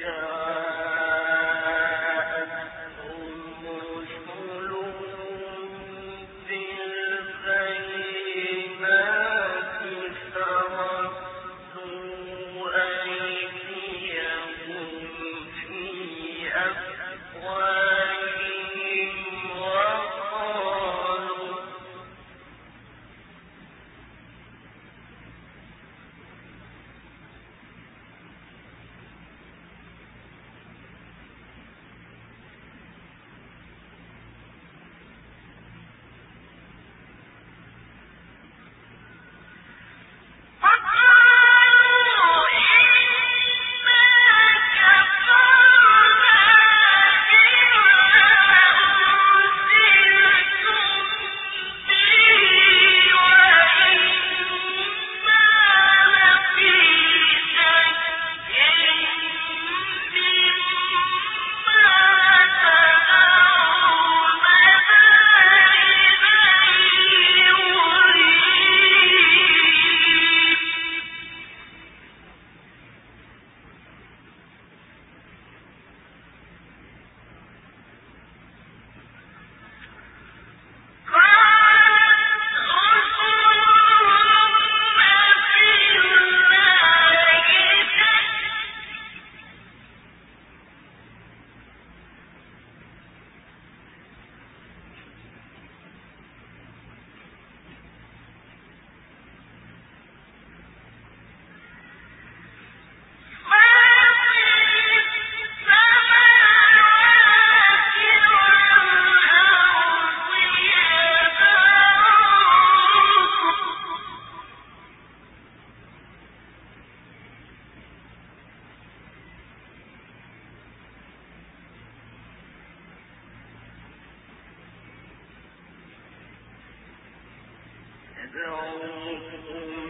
yeah. يَنصُرُكُمْ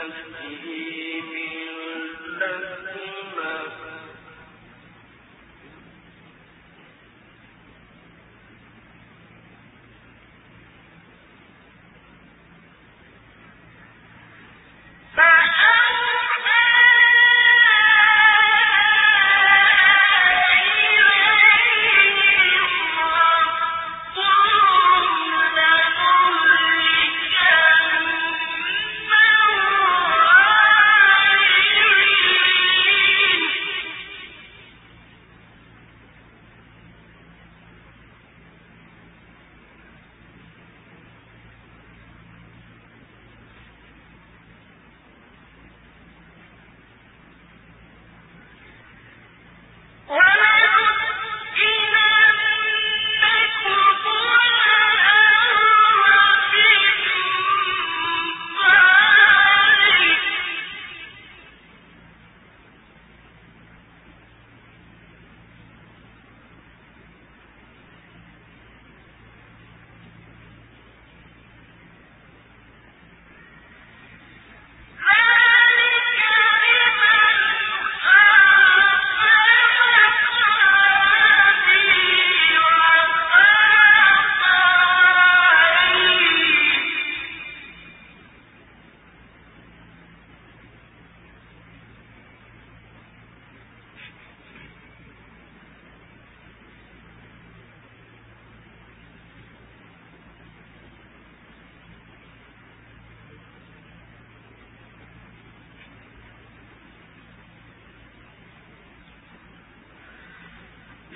التي من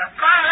قال